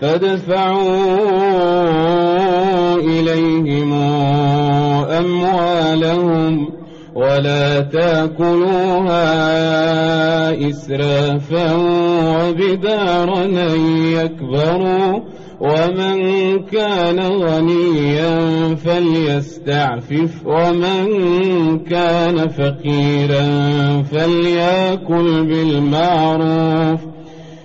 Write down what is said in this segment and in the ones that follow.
فادفعوا إليهم أموالهم ولا تأكلوها إسرافا وبدارا يكبروا ومن كان غنيا فليستعفف ومن كان فقيرا فليأكل بالمعروف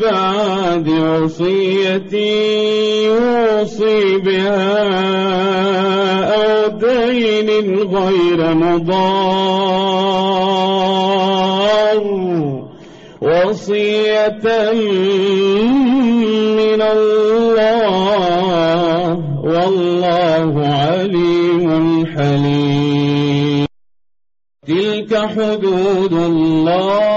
بعد وصية يوصي بها أو دين غير مضار. وصية من الله. والله عليم حليم. تلك حدود الله.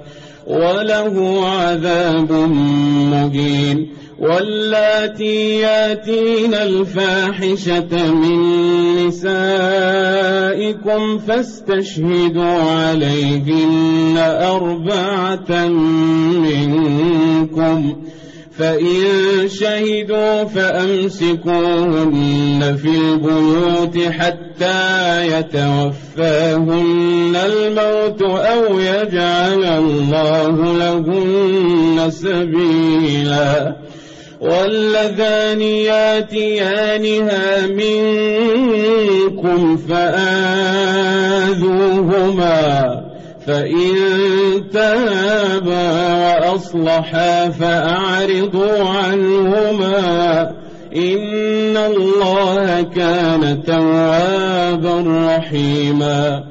وله عذاب مهين واللاتي ياتين الفاحشة من نسائكم فاستشهدوا عليهن أربعة منكم فإن شهدوا فأمسكوهن في البيوت حتى يتوفاهن الموت أو يجعل الله لهن سبيلا. واللذان ياتيانها منكم فآذوهما. فإن تابا وأصلحا فأعرضوا عنهما إن الله كان توابا رحيما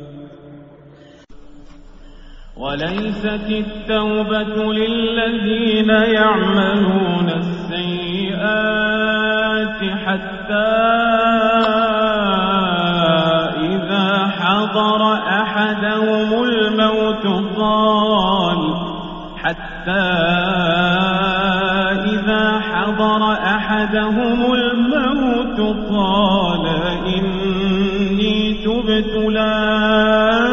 وليست التوبة للذين يعملون السيئات حتى إذا حضر أحدهم الموت قال حتى إذا حضر أحدهم الموت قال إني تبت الآن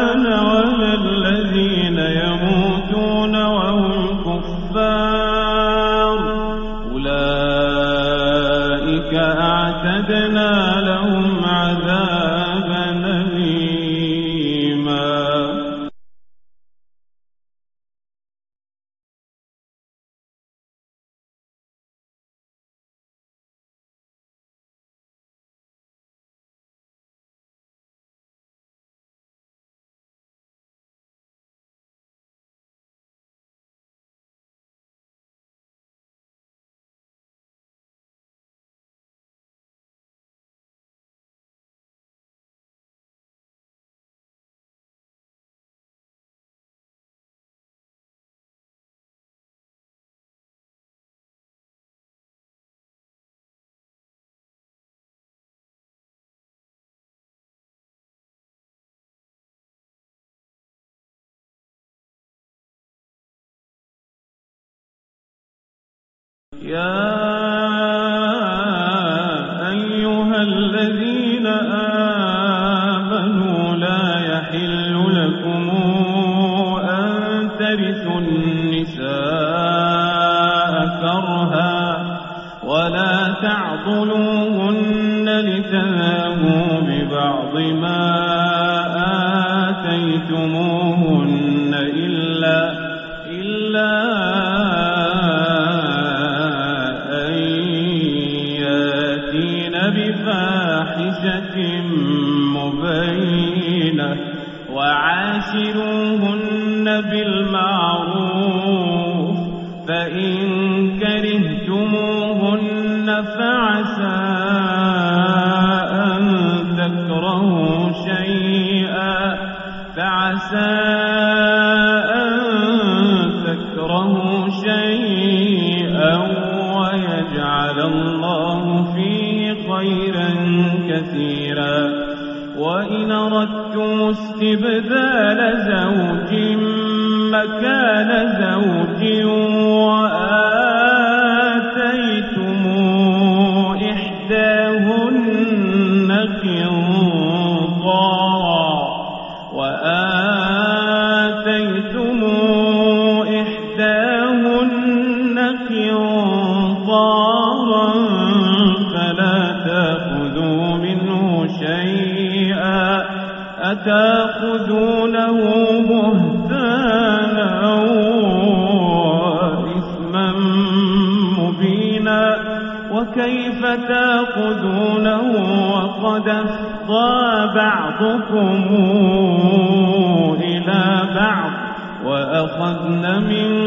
يا بفاحشة مبينة وعاشروهن بالمعروف فإن كرهتموهن فعسى إبذال زوج مكان زوج تأخذونه وقد أفضى بعضكم إلى بعض وأخذن من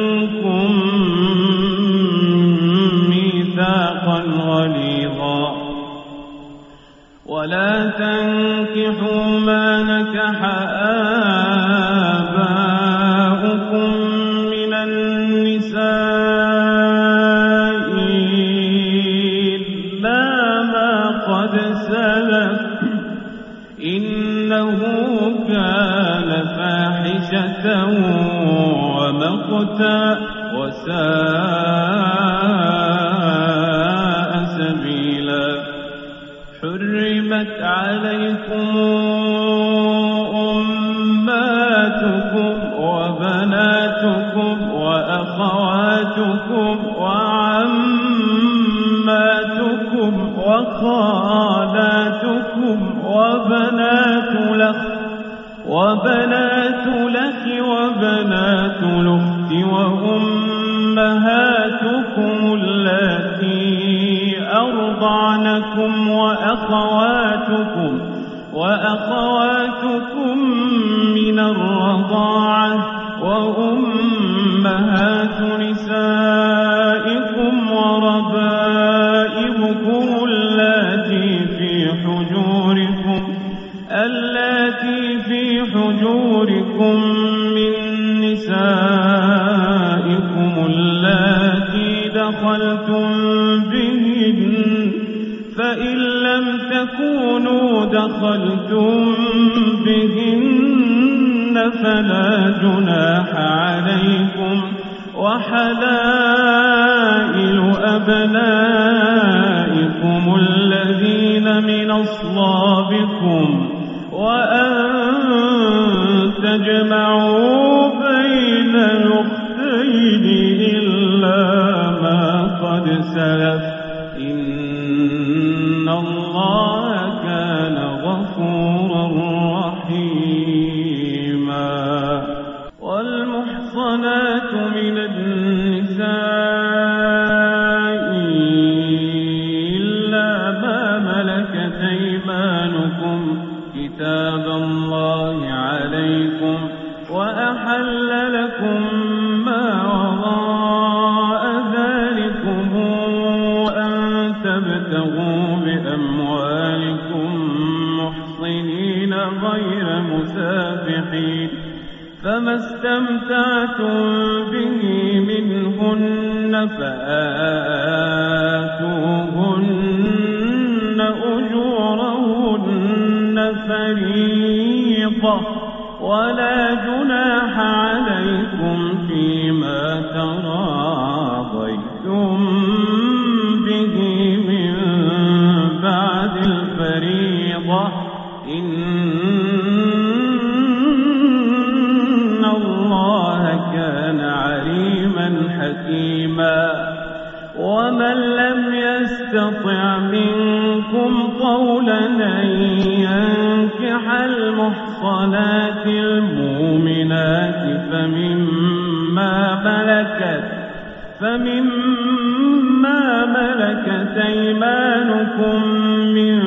غير مسافحين فما استمتعتم به منهن فآتوهن أجورهن فريضة ولا جناح عليهم يستطع منكم قولا أن ينكح المحصنات المؤمنات فمما ملكت فمما ملكت أيمانكم من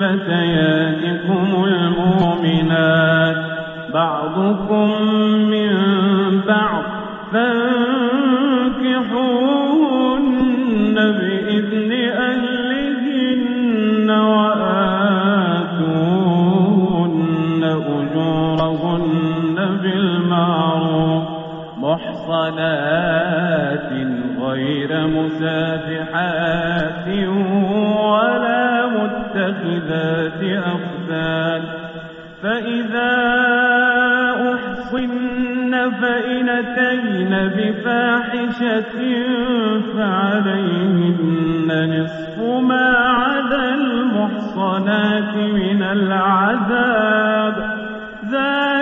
فتياتكم المؤمنات. بعضكم من بعض فانكحوهن بالمعروف محصنات غير مسافحات ولا متخذات أخدان فإذا أحصن فإن أتين بفاحشة فعليهن نصف ما على المحصنات من العذاب. ذلك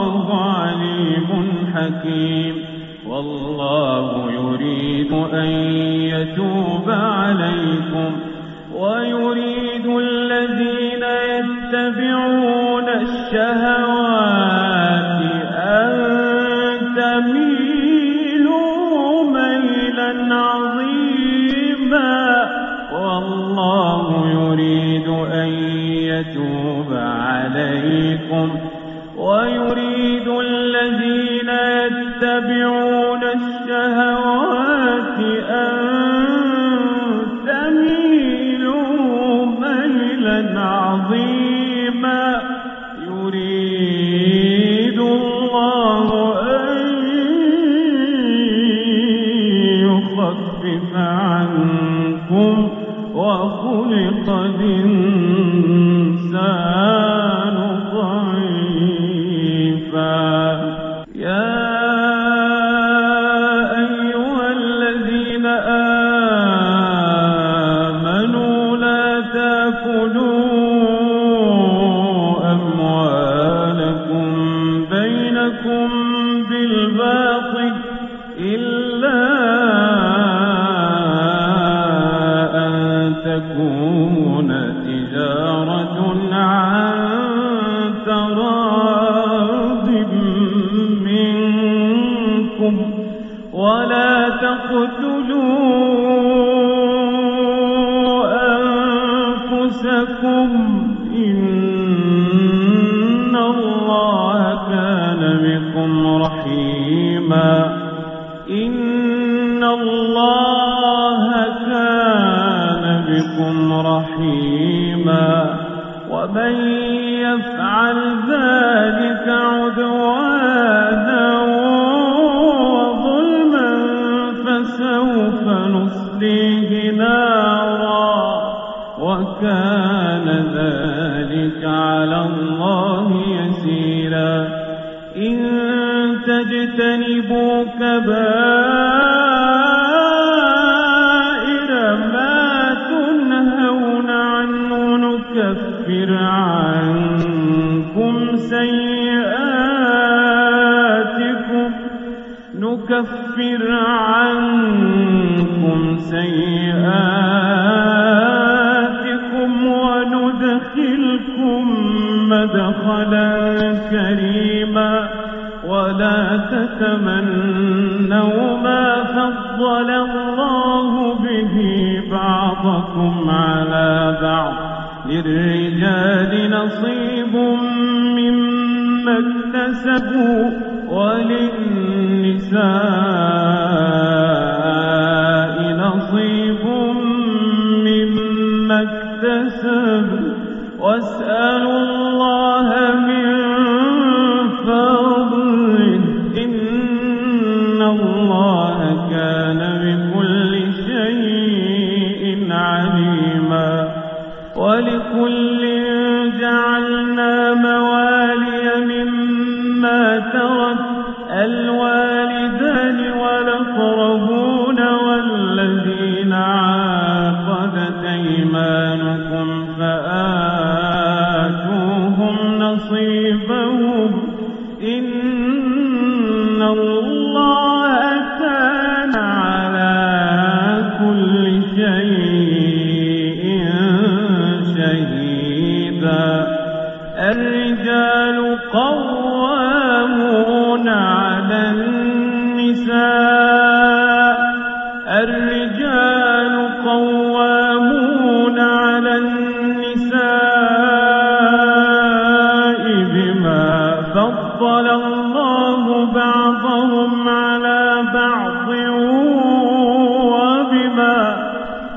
عليم حكيم والله يريد أن يتوب عليكم ويريد الذين يتبعون الشهوات أن تميلوا ميلا عظيما والله يريد أن يتوب عليكم ويريد إن الله كان بكم رحيما إن الله كان بكم رحيما ومن يفعل ذلك تجتنبوا كبائر ما تنهون عنه نكفر عنكم سيئاتكم نكفر عنكم سيئاتكم. ولا تتمنوا ما فضل الله به بعضكم على بعض للرجال نصيب مما اكتسبوا وللنساء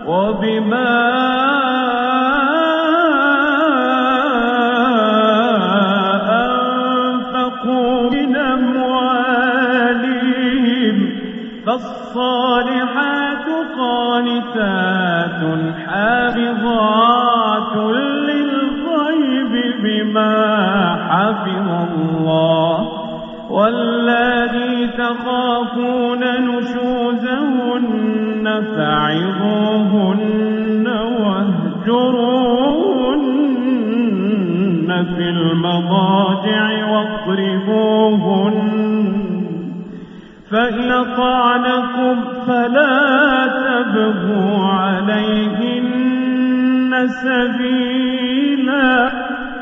وبما أنفقوا من أموالهم فالصالحات قانتات حافظات للغيب بما حفظ الله والذي تخافون نشوزهن فعظوا واهجروهن في المضاجع واضربوهن فإن طعنكم فلا تبغوا عليهن سبيلا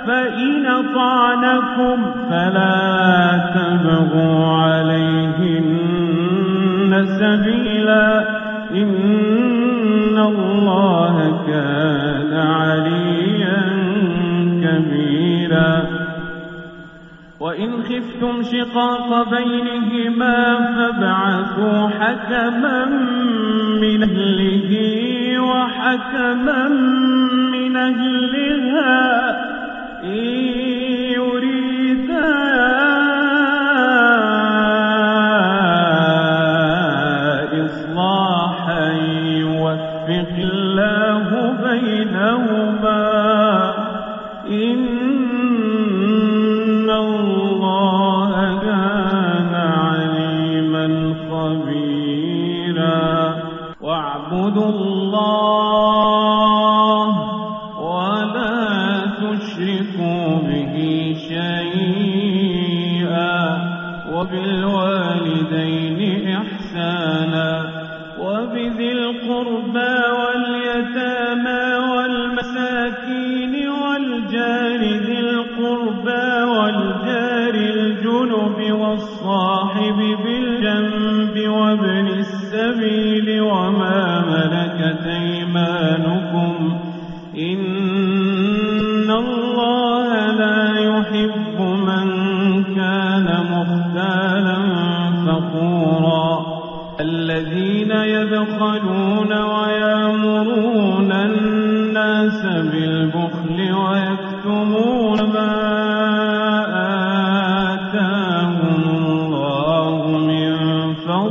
فإن طعنكم فلا تبغوا عليهن سبيلا إن الله كان وإن خفتم شقاق بينهما فابعثوا حكما من أهله وحكما من أهلها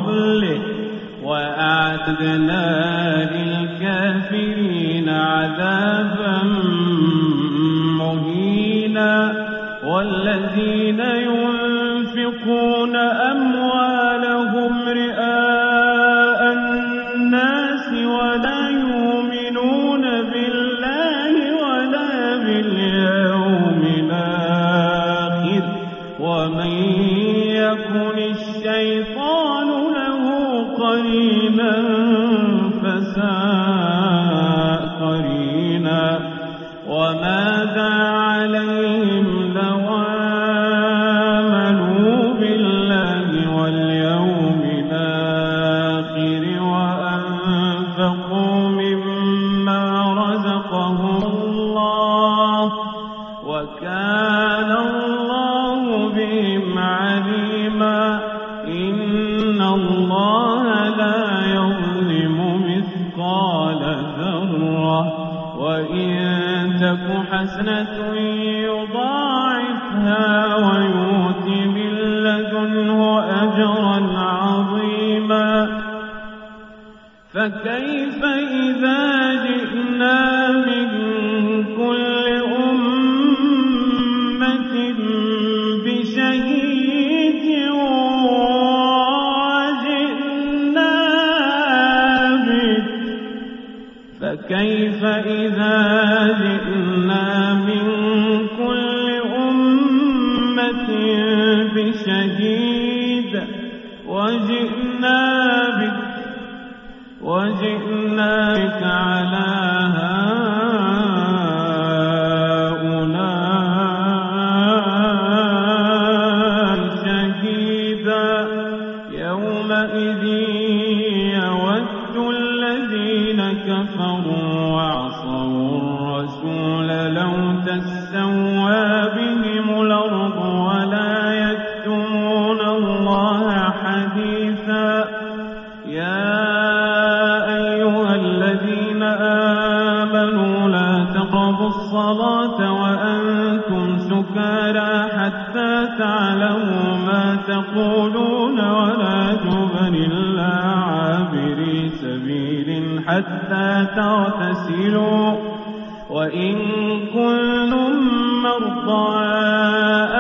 فضله وأعتدنا للكافرين عذابا مهينا والذين يؤمنون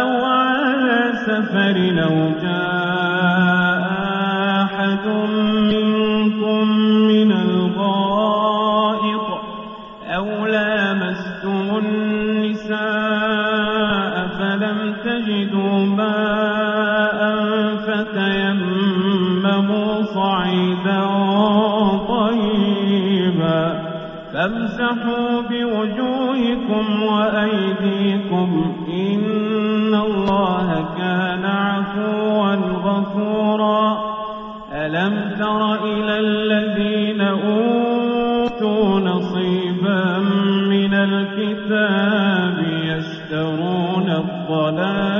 أو على سفر لو جاء أحد منكم من الغائط أو لامستم النساء فلم تجدوا ماء فتيمموا صعيدا طيبا فامسحوا بوجوهكم وأيديكم ألم تر إلى الذين أوتوا نصيبا من الكتاب يشترون الضلال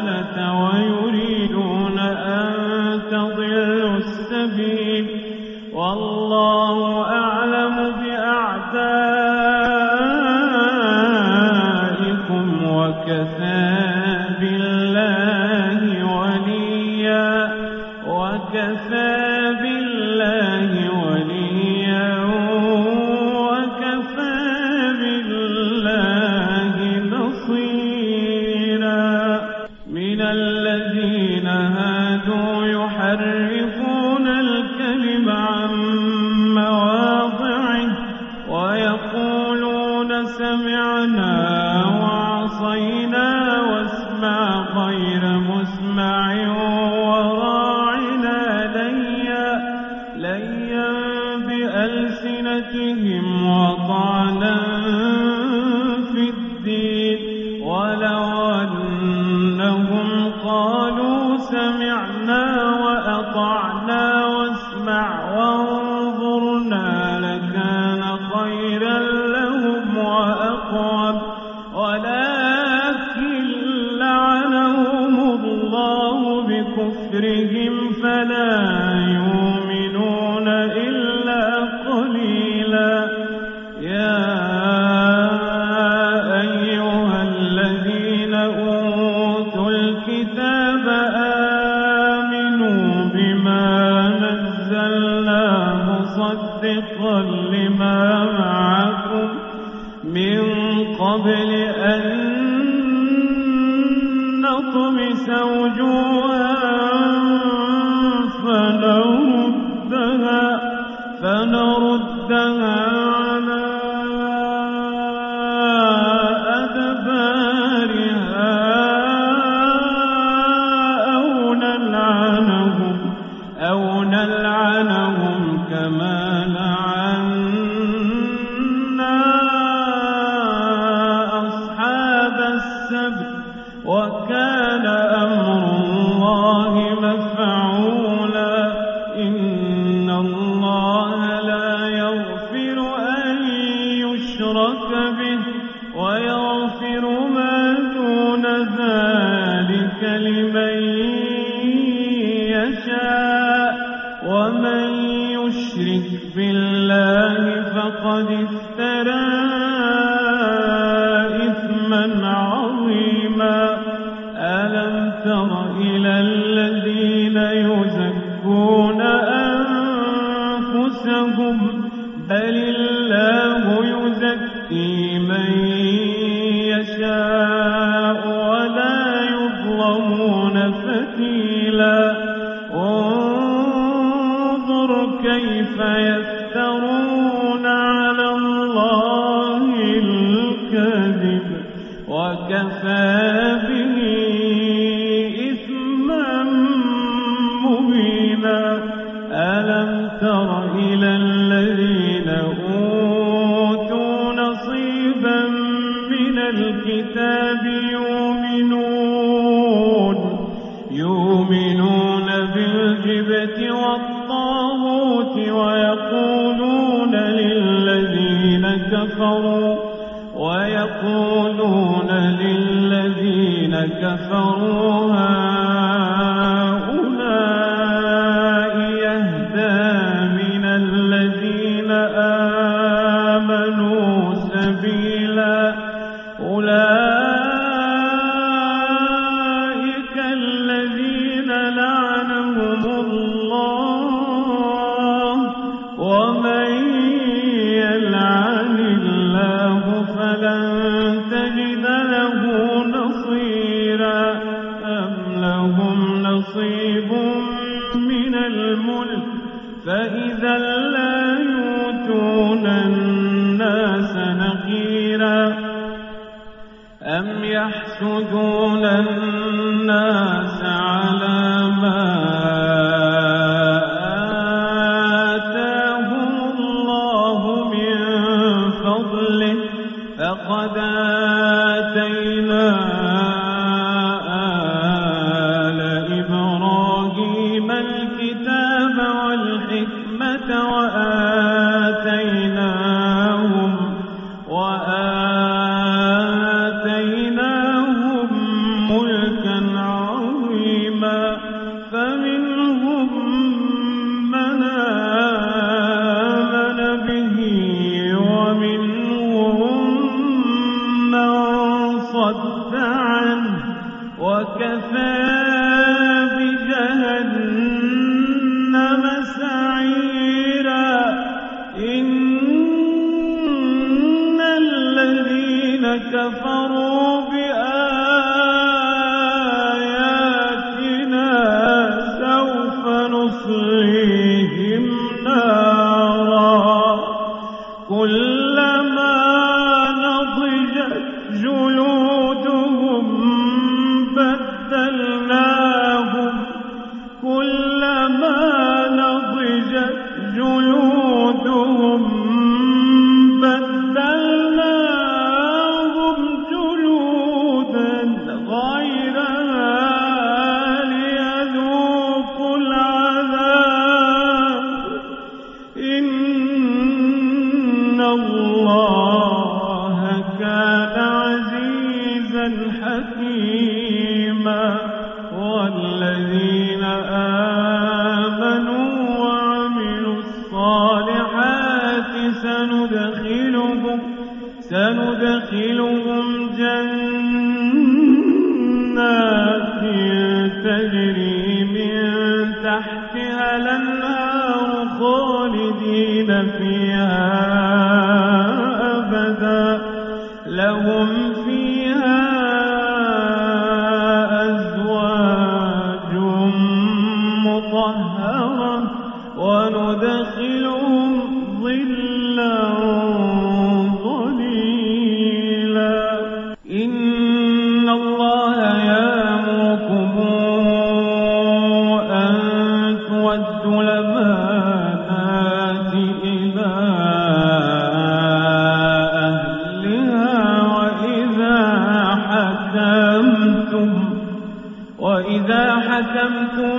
وإذا حكمتم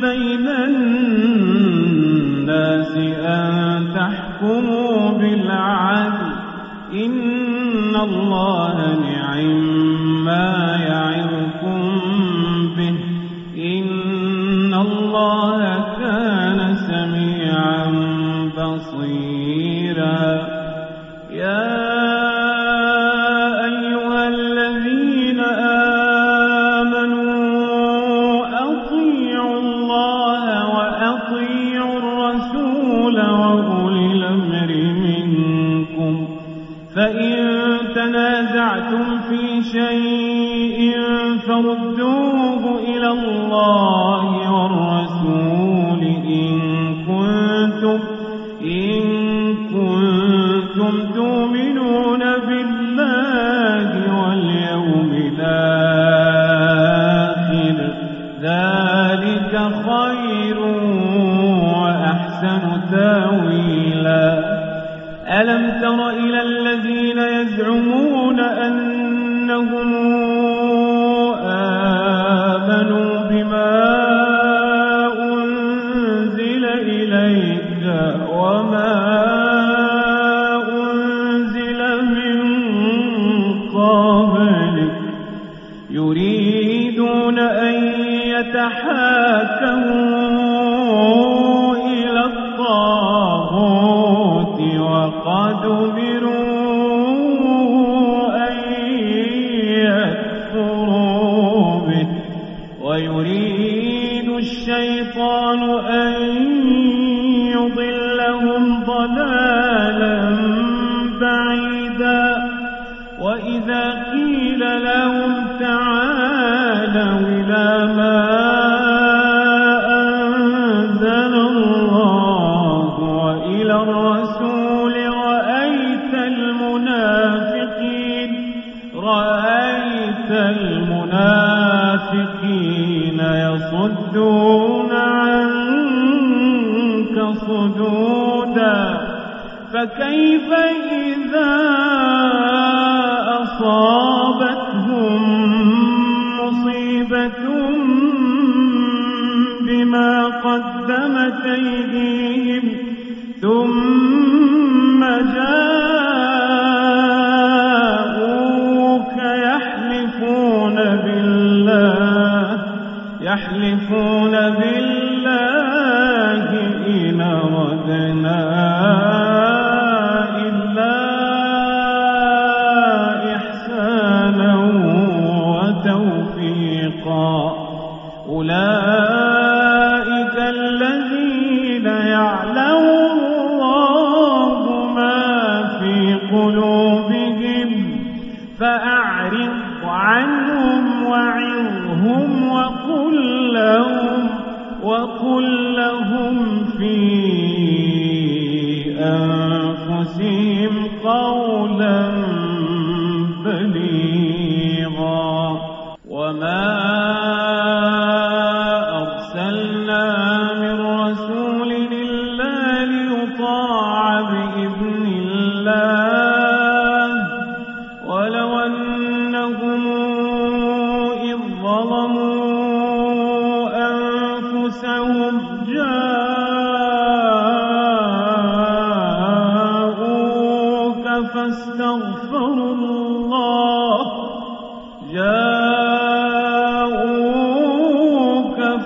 بين الناس أن تحكموا بالعدل إن الله نعم ما وما أنزل من قبلك. يريدون أن يتحاكموا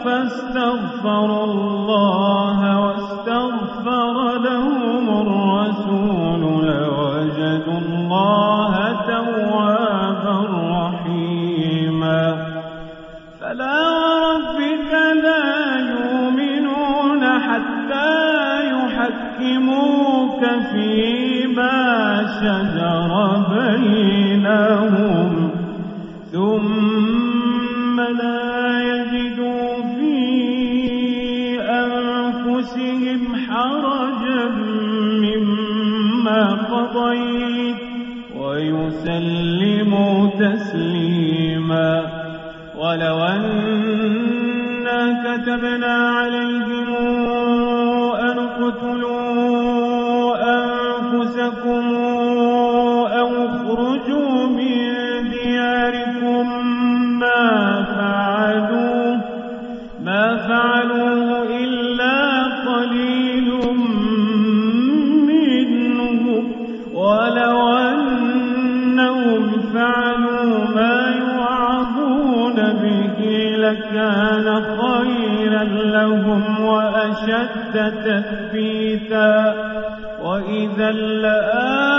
فاستغفر الله واستغفر كتبنا عليه تثبيتا وإذا لآخر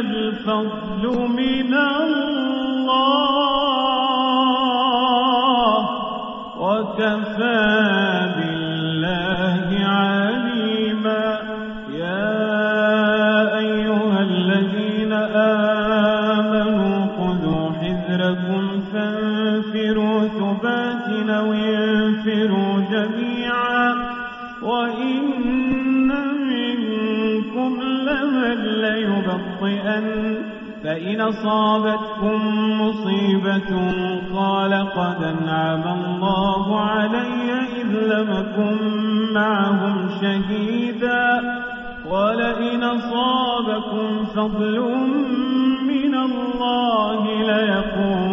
الفضل من الله وكفى ليبطئن فإن أصابتكم مصيبة قال قد أنعم الله علي إذ لم أكن معهم شهيدا. ولئن أصابكم فضل من الله ليقولن